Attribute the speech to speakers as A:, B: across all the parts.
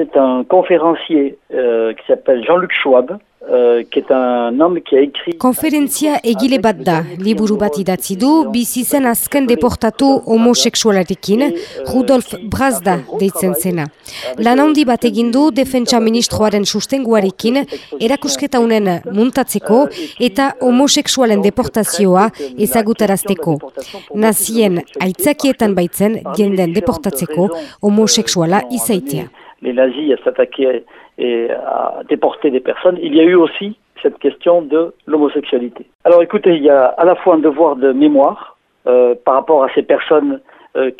A: c'est un conférencier euh, qui s'appelle Jean-Luc Schwab, est un homme qui a écrit...
B: Konferentzia egile bat da, liburu bat idatzi du, bizi zen azken deportatu homoseksualarekin, Rudolf Brazda deitzen zena. Lan handi bat egin du defentsa ministroaren sustenguarekin, erakusketa unen muntatzeko eta homoseksualen deportazioa ezagutarazteko. Nazien aitzakietan baitzen jenden deportatzeko homoseksuala izaitea.
A: Les nazis s'attaquaient et à déporter des personnes, il y a eu aussi cette question de l'homosexualité. Alors écoutez, il y a à la fois un devoir de mémoire euh, par rapport à ces personnes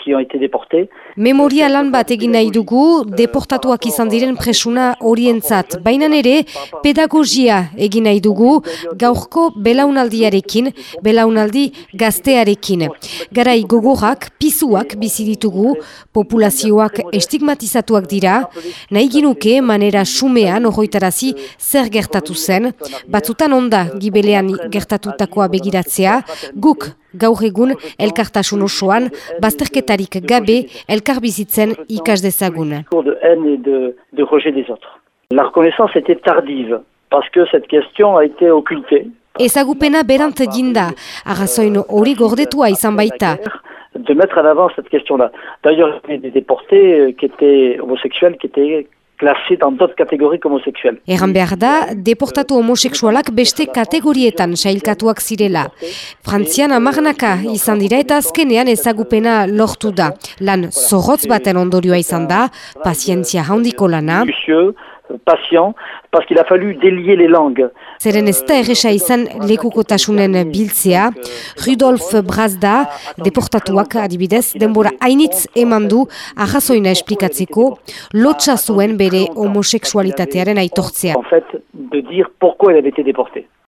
A: qui ont été déportés.
B: Memoria lan bat egin nahi dugu deportatuak izan diren presuna horientzat, baina ere pedagogia egin nahi dugu gaurko belaunaldiarekin, belaunaldi gaztearekin. Garai gogorak, pizuak bizi ditugu, populazioak estigmatizatuak dira, nahi ginuke manera sumean ohoitarazi zer gertatu zen, batzutan onda gibelean gertatutakoa begiratzea, guk gaur egun elkartasun osoan, bazterketarik gabe elkarbizitzen ikas dezagun.
A: de haine et de, de rejet des autres. La reconnaissance était tardive, parce que cette question a été occultée.
B: Ezagupena berant jinda, arrazoin hori gordetua izan baita.
A: De mettre en avant cette question-là. D'ailleurs, il y avait des déportés euh, qui étaient homosexuels, qui étaient classés dans d'autres catégories qu'homosexuels.
B: Erran behar da, deportatu homoseksualak beste kategorietan sailkatuak zirela. Frantzian amarnaka izan dira eta azkenean ezagupena lortu da. Lan zorrotz baten ondorioa izan da, pazientzia handiko lana.
A: Minutieux, patient, parce qu'il a fallu délier les langues.
B: Zeren ez da erresa izan lekukotasunen biltzea, Rudolf Brazda, deportatuak adibidez, denbora hainitz eman du ahazoina esplikatzeko, lotsa zuen bere homoseksualitatearen aitortzea.
A: En fait, de dire pourquoi il avait été déporté.